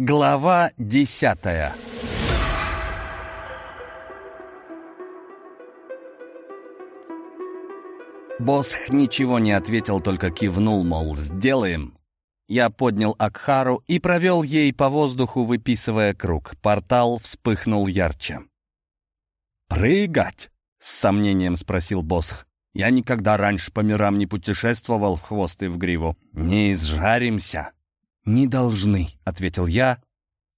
Глава десятая Босх ничего не ответил, только кивнул, мол, сделаем. Я поднял Акхару и провел ей по воздуху, выписывая круг. Портал вспыхнул ярче. «Прыгать?» — с сомнением спросил Босх. «Я никогда раньше по мирам не путешествовал в хвост и в гриву. Не изжаримся?» «Не должны», — ответил я,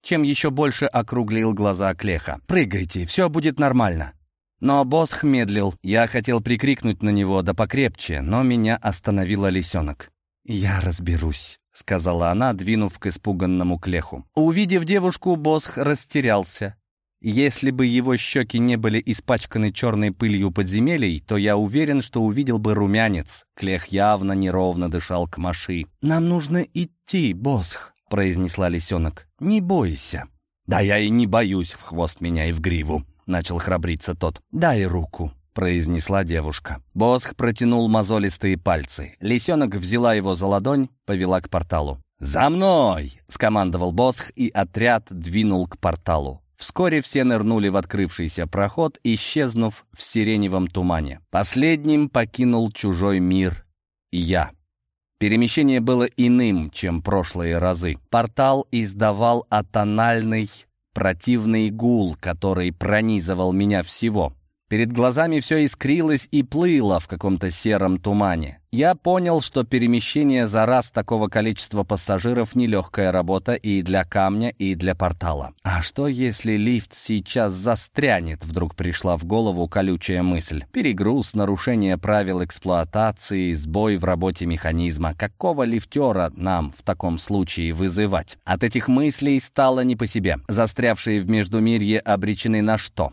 чем еще больше округлил глаза Клеха. «Прыгайте, все будет нормально». Но Босх медлил. Я хотел прикрикнуть на него, да покрепче, но меня остановила лисенок. «Я разберусь», — сказала она, двинув к испуганному Клеху. Увидев девушку, Босх растерялся. Если бы его щеки не были испачканы черной пылью подземелий, то я уверен, что увидел бы румянец. Клех явно неровно дышал к Маши. «Нам нужно идти, Босх», — произнесла лисенок. «Не бойся». «Да я и не боюсь в хвост меня и в гриву», — начал храбриться тот. «Дай руку», — произнесла девушка. Босх протянул мозолистые пальцы. Лисенок взяла его за ладонь, повела к порталу. «За мной!» — скомандовал Босх, и отряд двинул к порталу. Вскоре все нырнули в открывшийся проход, исчезнув в сиреневом тумане. Последним покинул чужой мир я. Перемещение было иным, чем прошлые разы. Портал издавал атональный противный гул, который пронизывал меня всего. Перед глазами все искрилось и плыло в каком-то сером тумане. Я понял, что перемещение за раз такого количества пассажиров — нелегкая работа и для камня, и для портала. А что, если лифт сейчас застрянет? Вдруг пришла в голову колючая мысль. Перегруз, нарушение правил эксплуатации, сбой в работе механизма. Какого лифтера нам в таком случае вызывать? От этих мыслей стало не по себе. Застрявшие в Междумирье обречены на что?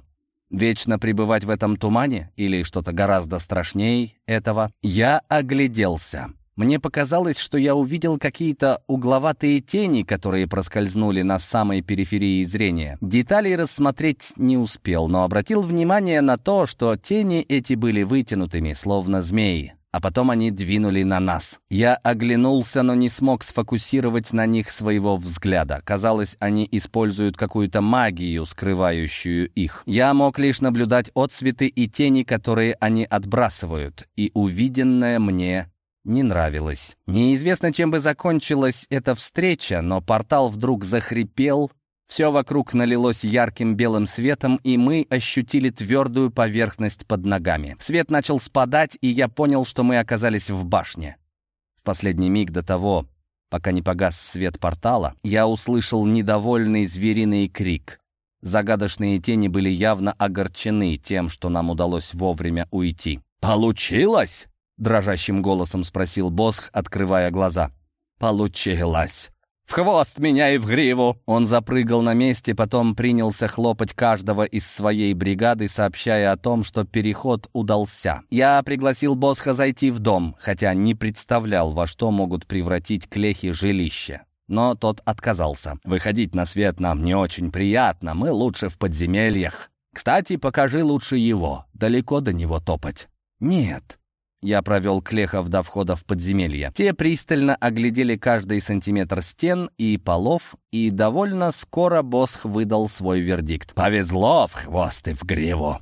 Вечно пребывать в этом тумане или что-то гораздо страшнее этого? Я огляделся. Мне показалось, что я увидел какие-то угловатые тени, которые проскользнули на самой периферии зрения. Деталей рассмотреть не успел, но обратил внимание на то, что тени эти были вытянутыми, словно змеи а потом они двинули на нас. Я оглянулся, но не смог сфокусировать на них своего взгляда. Казалось, они используют какую-то магию, скрывающую их. Я мог лишь наблюдать отцветы и тени, которые они отбрасывают, и увиденное мне не нравилось. Неизвестно, чем бы закончилась эта встреча, но портал вдруг захрипел, все вокруг налилось ярким белым светом, и мы ощутили твердую поверхность под ногами. Свет начал спадать, и я понял, что мы оказались в башне. В последний миг до того, пока не погас свет портала, я услышал недовольный звериный крик. Загадочные тени были явно огорчены тем, что нам удалось вовремя уйти. «Получилось?» — дрожащим голосом спросил Босх, открывая глаза. «Получилось!» В хвост меня и в гриву!» Он запрыгал на месте, потом принялся хлопать каждого из своей бригады, сообщая о том, что переход удался. Я пригласил Босха зайти в дом, хотя не представлял, во что могут превратить клехи жилище. Но тот отказался. «Выходить на свет нам не очень приятно, мы лучше в подземельях. Кстати, покажи лучше его, далеко до него топать». «Нет», я провел клехов до входа в подземелье. Те пристально оглядели каждый сантиметр стен и полов, и довольно скоро Босх выдал свой вердикт. «Повезло в хвост в гриву!»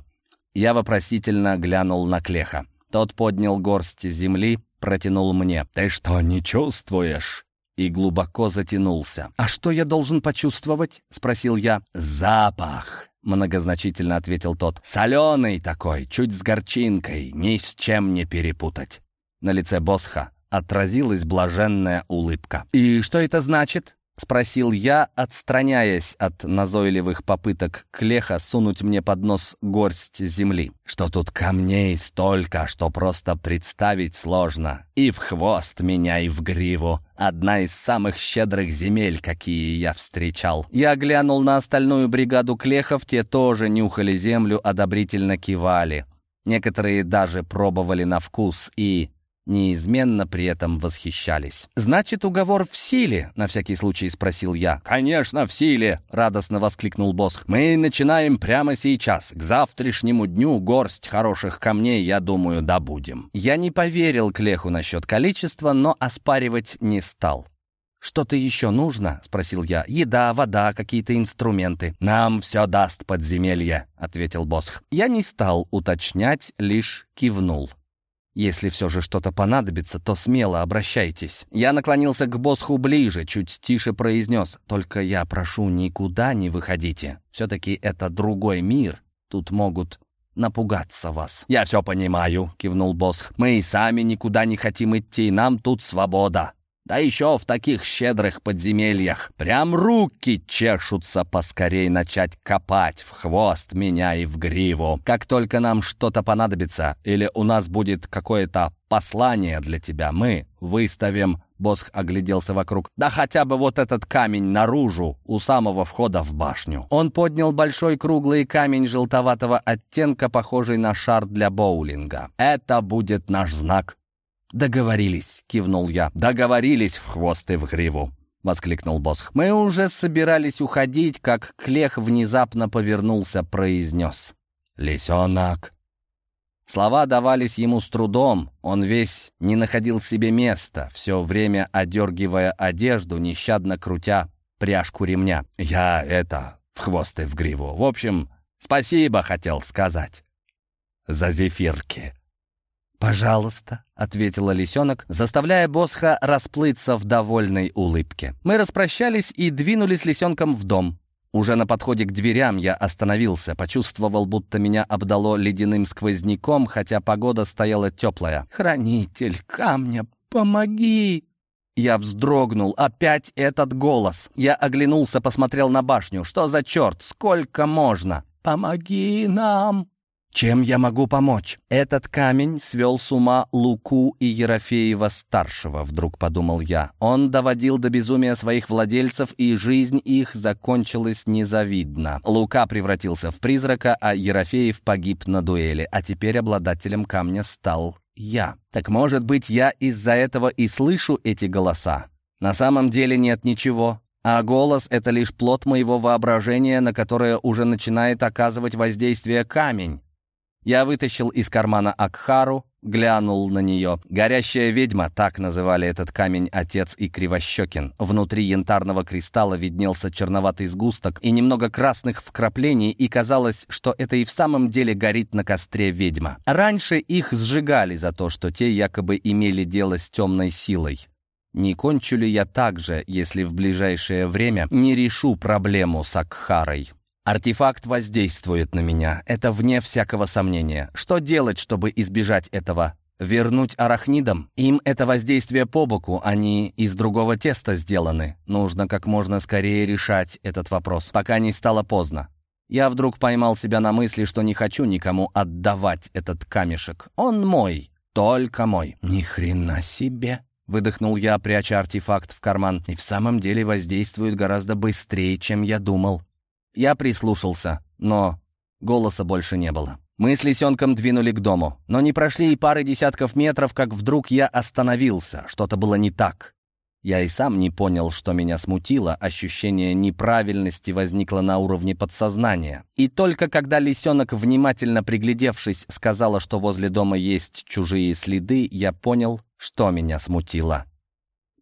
Я вопросительно глянул на клеха. Тот поднял горсть земли, протянул мне. «Ты что, не чувствуешь?» И глубоко затянулся. «А что я должен почувствовать?» — спросил я. «Запах!» Многозначительно ответил тот. «Соленый такой, чуть с горчинкой, ни с чем не перепутать». На лице Босха отразилась блаженная улыбка. «И что это значит?» — спросил я, отстраняясь от назойливых попыток Клеха сунуть мне под нос горсть земли. «Что тут камней столько, что просто представить сложно. И в хвост меня, и в гриву. Одна из самых щедрых земель, какие я встречал». Я глянул на остальную бригаду Клехов, те тоже нюхали землю, одобрительно кивали. Некоторые даже пробовали на вкус и неизменно при этом восхищались. «Значит, уговор в силе?» — на всякий случай спросил я. «Конечно, в силе!» — радостно воскликнул Босх. «Мы начинаем прямо сейчас. К завтрашнему дню горсть хороших камней, я думаю, добудем». Я не поверил Клеху насчет количества, но оспаривать не стал. «Что-то еще нужно?» — спросил я. «Еда, вода, какие-то инструменты». «Нам все даст подземелье», — ответил Босх. Я не стал уточнять, лишь кивнул. Если все же что-то понадобится, то смело обращайтесь. Я наклонился к Босху ближе, чуть тише произнес. Только я прошу, никуда не выходите. Все-таки это другой мир. Тут могут напугаться вас. «Я все понимаю», — кивнул Босх. «Мы и сами никуда не хотим идти, нам тут свобода. Да еще в таких щедрых подземельях. Прям руки чешутся поскорей начать копать в хвост меня и в гриву. Как только нам что-то понадобится, или у нас будет какое-то послание для тебя, мы выставим...» Босх огляделся вокруг. «Да хотя бы вот этот камень наружу, у самого входа в башню». Он поднял большой круглый камень желтоватого оттенка, похожий на шар для боулинга. «Это будет наш знак. «Договорились», — кивнул я. «Договорились в хвост и в гриву», — воскликнул Босх. Мы уже собирались уходить, как Клех внезапно повернулся, произнес. «Лисенок». Слова давались ему с трудом, он весь не находил себе места, все время одергивая одежду, нещадно крутя пряжку ремня. «Я это, в хвост и в гриву. В общем, спасибо хотел сказать. За зефирки». «Пожалуйста», — ответила лисенок, заставляя Босха расплыться в довольной улыбке. Мы распрощались и двинулись лисенком в дом. Уже на подходе к дверям я остановился, почувствовал, будто меня обдало ледяным сквозняком, хотя погода стояла теплая. «Хранитель камня, помоги!» Я вздрогнул. Опять этот голос. Я оглянулся, посмотрел на башню. «Что за черт? Сколько можно?» «Помоги нам!» Чем я могу помочь? Этот камень свел с ума Луку и Ерофеева-старшего, вдруг подумал я. Он доводил до безумия своих владельцев, и жизнь их закончилась незавидно. Лука превратился в призрака, а Ерофеев погиб на дуэли, а теперь обладателем камня стал я. Так может быть, я из-за этого и слышу эти голоса? На самом деле нет ничего. А голос — это лишь плод моего воображения, на которое уже начинает оказывать воздействие камень. Я вытащил из кармана Акхару, глянул на нее. Горящая ведьма, так называли этот камень отец и Кривощекин. Внутри янтарного кристалла виднелся черноватый сгусток и немного красных вкраплений, и казалось, что это и в самом деле горит на костре ведьма. Раньше их сжигали за то, что те якобы имели дело с темной силой. Не кончу ли я так же, если в ближайшее время не решу проблему с Акхарой? Артефакт воздействует на меня, это вне всякого сомнения. Что делать, чтобы избежать этого? Вернуть арахнидам? Им это воздействие по боку, они из другого теста сделаны. Нужно как можно скорее решать этот вопрос, пока не стало поздно. Я вдруг поймал себя на мысли, что не хочу никому отдавать этот камешек. Он мой, только мой. Ни хрена себе! Выдохнул я, пряча артефакт в карман. И в самом деле воздействует гораздо быстрее, чем я думал. Я прислушался, но голоса больше не было. Мы с лисенком двинули к дому, но не прошли и пары десятков метров, как вдруг я остановился. Что-то было не так. Я и сам не понял, что меня смутило, ощущение неправильности возникло на уровне подсознания. И только когда лисенок, внимательно приглядевшись, сказала, что возле дома есть чужие следы, я понял, что меня смутило.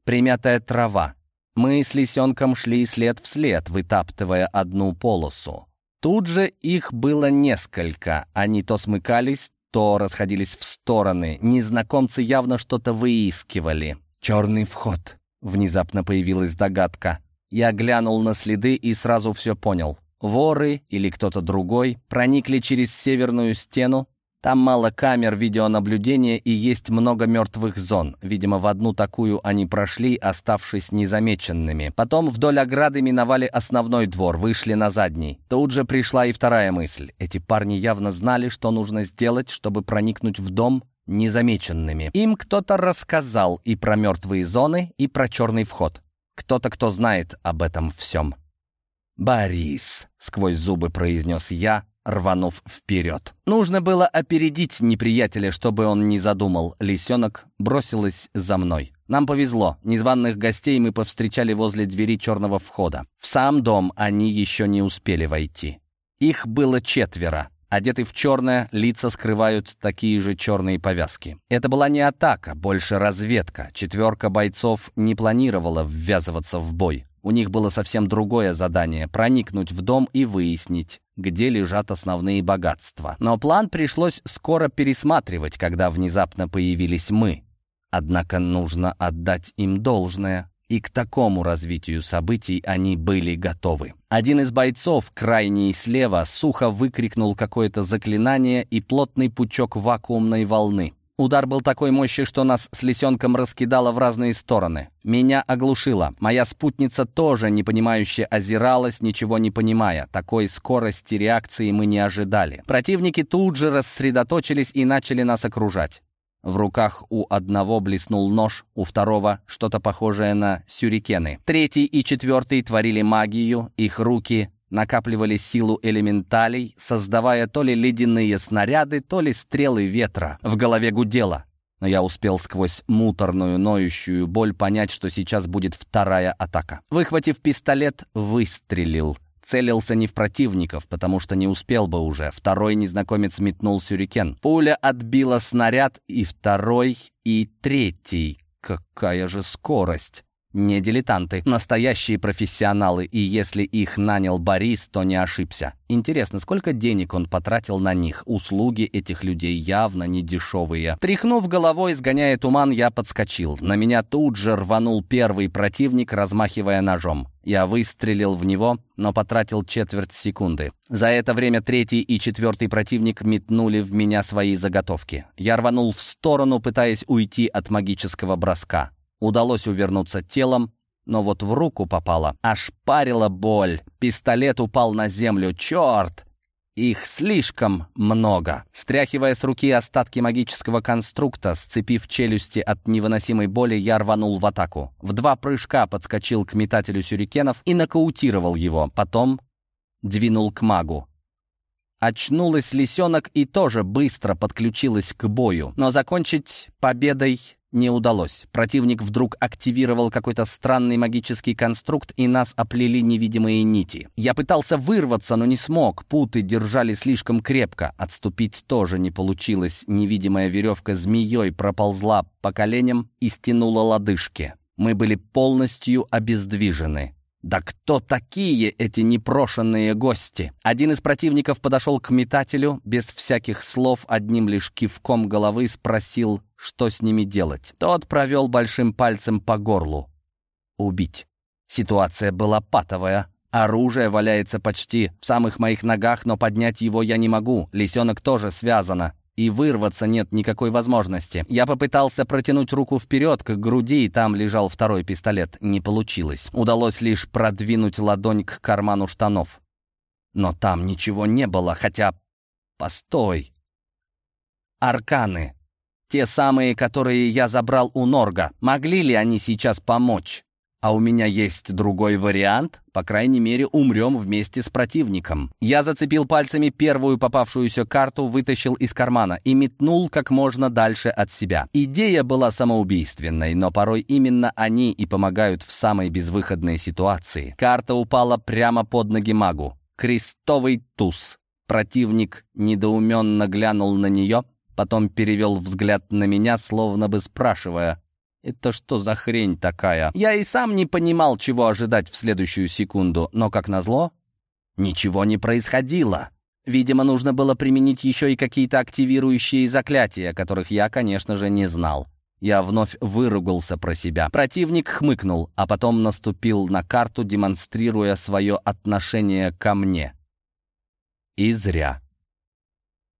Примятая трава, мы с лисенком шли след в след, вытаптывая одну полосу. Тут же их было несколько. Они то смыкались, то расходились в стороны. Незнакомцы явно что-то выискивали. «Черный вход», — внезапно появилась догадка. Я глянул на следы и сразу все понял. Воры или кто-то другой проникли через северную стену, там мало камер видеонаблюдения и есть много мертвых зон. Видимо, в одну такую они прошли, оставшись незамеченными. Потом вдоль ограды миновали основной двор, вышли на задний. Тут же пришла и вторая мысль. Эти парни явно знали, что нужно сделать, чтобы проникнуть в дом незамеченными. Им кто-то рассказал и про мертвые зоны, и про черный вход. Кто-то, кто знает об этом всем. «Борис», — сквозь зубы произнес я, рванув вперед. Нужно было опередить неприятеля, чтобы он не задумал. Лисенок бросилась за мной. Нам повезло. Незваных гостей мы повстречали возле двери черного входа. В сам дом они еще не успели войти. Их было четверо. Одеты в черное, лица скрывают такие же черные повязки. Это была не атака, больше разведка. Четверка бойцов не планировала ввязываться в бой. У них было совсем другое задание — проникнуть в дом и выяснить, где лежат основные богатства. Но план пришлось скоро пересматривать, когда внезапно появились мы. Однако нужно отдать им должное. И к такому развитию событий они были готовы. Один из бойцов, крайний слева, сухо выкрикнул какое-то заклинание и плотный пучок вакуумной волны. Удар был такой мощи, что нас с лисенком раскидало в разные стороны. Меня оглушило. Моя спутница тоже непонимающе озиралась, ничего не понимая. Такой скорости реакции мы не ожидали. Противники тут же рассредоточились и начали нас окружать. В руках у одного блеснул нож, у второго что-то похожее на сюрикены. Третий и четвертый творили магию, их руки накапливали силу элементалей, создавая то ли ледяные снаряды, то ли стрелы ветра. В голове гудело. Но я успел сквозь муторную, ноющую боль понять, что сейчас будет вторая атака. Выхватив пистолет, выстрелил. Целился не в противников, потому что не успел бы уже. Второй незнакомец метнул сюрикен. Пуля отбила снаряд, и второй, и третий. Какая же скорость! Не дилетанты, настоящие профессионалы, и если их нанял Борис, то не ошибся. Интересно, сколько денег он потратил на них? Услуги этих людей явно не дешевые. Тряхнув головой, сгоняя туман, я подскочил. На меня тут же рванул первый противник, размахивая ножом. Я выстрелил в него, но потратил четверть секунды. За это время третий и четвертый противник метнули в меня свои заготовки. Я рванул в сторону, пытаясь уйти от магического броска. Удалось увернуться телом, но вот в руку попало. Аж парила боль. Пистолет упал на землю. Черт! Их слишком много. Стряхивая с руки остатки магического конструкта, сцепив челюсти от невыносимой боли, я рванул в атаку. В два прыжка подскочил к метателю сюрикенов и нокаутировал его. Потом двинул к магу. Очнулась лисенок и тоже быстро подключилась к бою. Но закончить победой не удалось. Противник вдруг активировал какой-то странный магический конструкт, и нас оплели невидимые нити. Я пытался вырваться, но не смог. Путы держали слишком крепко. Отступить тоже не получилось. Невидимая веревка змеей проползла по коленям и стянула лодыжки. Мы были полностью обездвижены. Да кто такие эти непрошенные гости? Один из противников подошел к метателю, без всяких слов, одним лишь кивком головы спросил, что с ними делать. Тот провел большим пальцем по горлу. Убить. Ситуация была патовая. Оружие валяется почти в самых моих ногах, но поднять его я не могу. Лисенок тоже связано и вырваться нет никакой возможности. Я попытался протянуть руку вперед к груди, и там лежал второй пистолет. Не получилось. Удалось лишь продвинуть ладонь к карману штанов. Но там ничего не было, хотя... Постой. Арканы. Те самые, которые я забрал у Норга. Могли ли они сейчас помочь? А у меня есть другой вариант. По крайней мере, умрем вместе с противником. Я зацепил пальцами первую попавшуюся карту, вытащил из кармана и метнул как можно дальше от себя. Идея была самоубийственной, но порой именно они и помогают в самой безвыходной ситуации. Карта упала прямо под ноги магу. Крестовый туз. Противник недоуменно глянул на нее, потом перевел взгляд на меня, словно бы спрашивая, это что за хрень такая? Я и сам не понимал, чего ожидать в следующую секунду, но, как назло, ничего не происходило. Видимо, нужно было применить еще и какие-то активирующие заклятия, которых я, конечно же, не знал. Я вновь выругался про себя. Противник хмыкнул, а потом наступил на карту, демонстрируя свое отношение ко мне. И зря.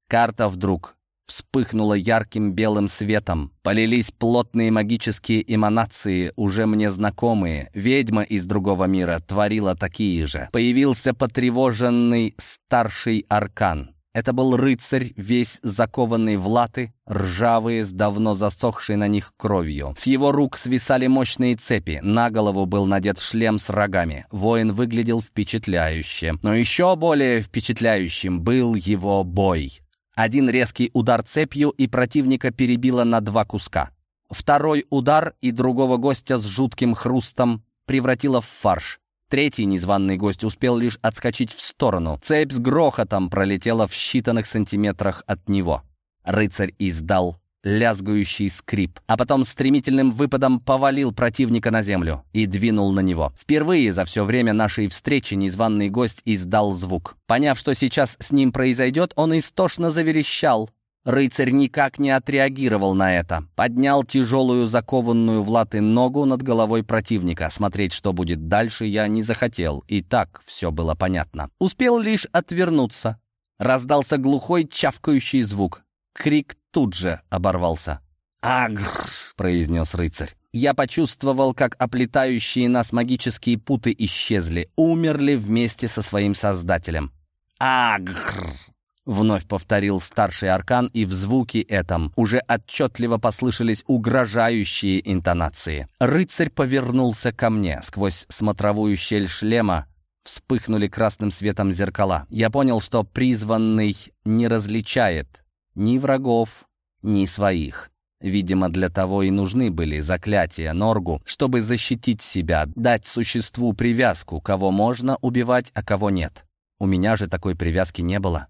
Карта вдруг вспыхнуло ярким белым светом. Полились плотные магические эманации, уже мне знакомые. Ведьма из другого мира творила такие же. Появился потревоженный старший аркан. Это был рыцарь, весь закованный в латы, ржавые, с давно засохшей на них кровью. С его рук свисали мощные цепи, на голову был надет шлем с рогами. Воин выглядел впечатляюще. Но еще более впечатляющим был его бой. Один резкий удар цепью, и противника перебило на два куска. Второй удар и другого гостя с жутким хрустом превратило в фарш. Третий незваный гость успел лишь отскочить в сторону. Цепь с грохотом пролетела в считанных сантиметрах от него. Рыцарь издал лязгающий скрип, а потом стремительным выпадом повалил противника на землю и двинул на него. Впервые за все время нашей встречи незваный гость издал звук. Поняв, что сейчас с ним произойдет, он истошно заверещал. Рыцарь никак не отреагировал на это. Поднял тяжелую закованную в латы ногу над головой противника. Смотреть, что будет дальше, я не захотел. И так все было понятно. Успел лишь отвернуться. Раздался глухой чавкающий звук. Крик тут же оборвался. «Агр!» — произнес рыцарь. Я почувствовал, как оплетающие нас магические путы исчезли, умерли вместе со своим создателем. «Агр!» Вновь повторил старший аркан, и в звуке этом уже отчетливо послышались угрожающие интонации. Рыцарь повернулся ко мне. Сквозь смотровую щель шлема вспыхнули красным светом зеркала. Я понял, что призванный не различает ни врагов, ни своих. Видимо, для того и нужны были заклятия Норгу, чтобы защитить себя, дать существу привязку, кого можно убивать, а кого нет. У меня же такой привязки не было.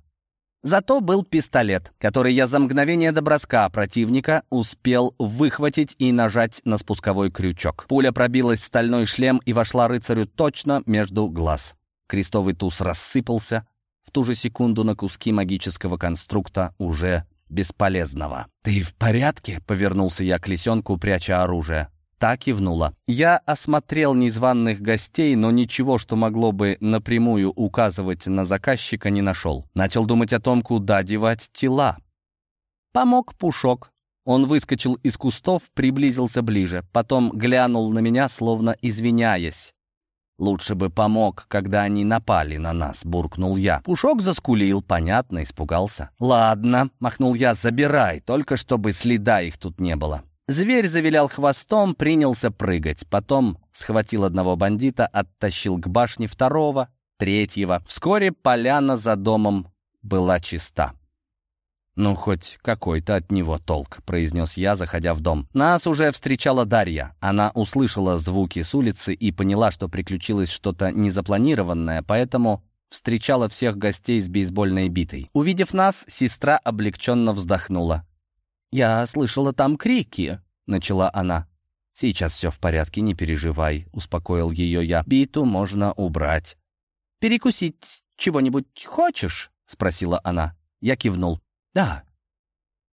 Зато был пистолет, который я за мгновение до броска противника успел выхватить и нажать на спусковой крючок. Пуля пробилась в стальной шлем и вошла рыцарю точно между глаз. Крестовый туз рассыпался, ту же секунду на куски магического конструкта уже бесполезного. «Ты в порядке?» — повернулся я к лисенку, пряча оружие. Та кивнула. Я осмотрел незваных гостей, но ничего, что могло бы напрямую указывать на заказчика, не нашел. Начал думать о том, куда девать тела. Помог Пушок. Он выскочил из кустов, приблизился ближе, потом глянул на меня, словно извиняясь. «Лучше бы помог, когда они напали на нас», — буркнул я. Пушок заскулил, понятно, испугался. «Ладно», — махнул я, — «забирай, только чтобы следа их тут не было». Зверь завилял хвостом, принялся прыгать. Потом схватил одного бандита, оттащил к башне второго, третьего. Вскоре поляна за домом была чиста. «Ну, хоть какой-то от него толк», — произнес я, заходя в дом. Нас уже встречала Дарья. Она услышала звуки с улицы и поняла, что приключилось что-то незапланированное, поэтому встречала всех гостей с бейсбольной битой. Увидев нас, сестра облегченно вздохнула. «Я слышала там крики», — начала она. «Сейчас все в порядке, не переживай», — успокоил ее я. «Биту можно убрать». «Перекусить чего-нибудь хочешь?» — спросила она. Я кивнул. «Да,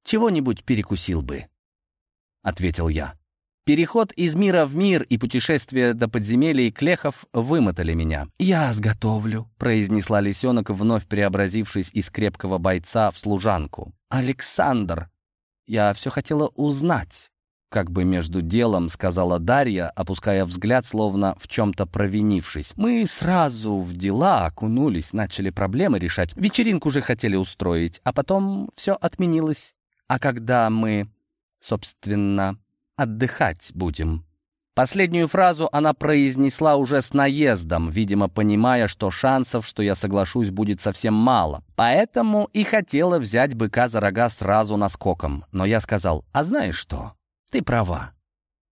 чего-нибудь перекусил бы», — ответил я. Переход из мира в мир и путешествие до подземелий Клехов вымотали меня. «Я сготовлю», — произнесла лисенок, вновь преобразившись из крепкого бойца в служанку. «Александр, я все хотела узнать, как бы между делом сказала Дарья, опуская взгляд, словно в чем-то провинившись. Мы сразу в дела окунулись, начали проблемы решать. Вечеринку уже хотели устроить, а потом все отменилось. А когда мы, собственно, отдыхать будем? Последнюю фразу она произнесла уже с наездом, видимо, понимая, что шансов, что я соглашусь, будет совсем мало. Поэтому и хотела взять быка за рога сразу наскоком. Но я сказал, а знаешь что? Ты права.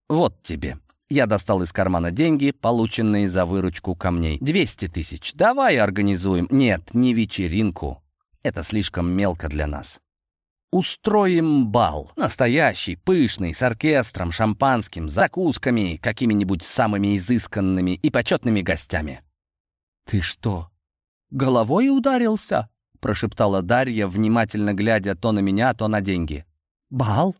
Вот тебе. Я достал из кармана деньги, полученные за выручку камней. Двести тысяч. Давай организуем. Нет, не вечеринку. Это слишком мелко для нас. Устроим бал. Настоящий, пышный, с оркестром, шампанским, закусками, какими-нибудь самыми изысканными и почетными гостями. «Ты что, головой ударился?» — прошептала Дарья, внимательно глядя то на меня, то на деньги. «Бал?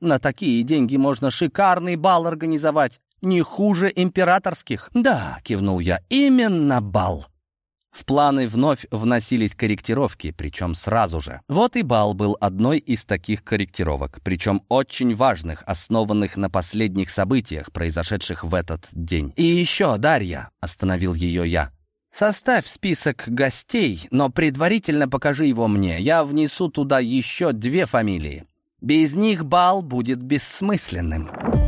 На такие деньги можно шикарный бал организовать, не хуже императорских». «Да», — кивнул я, — «именно бал». В планы вновь вносились корректировки, причем сразу же. Вот и бал был одной из таких корректировок, причем очень важных, основанных на последних событиях, произошедших в этот день. «И еще, Дарья», — остановил ее я, — «составь список гостей, но предварительно покажи его мне. Я внесу туда еще две фамилии. Без них бал будет бессмысленным».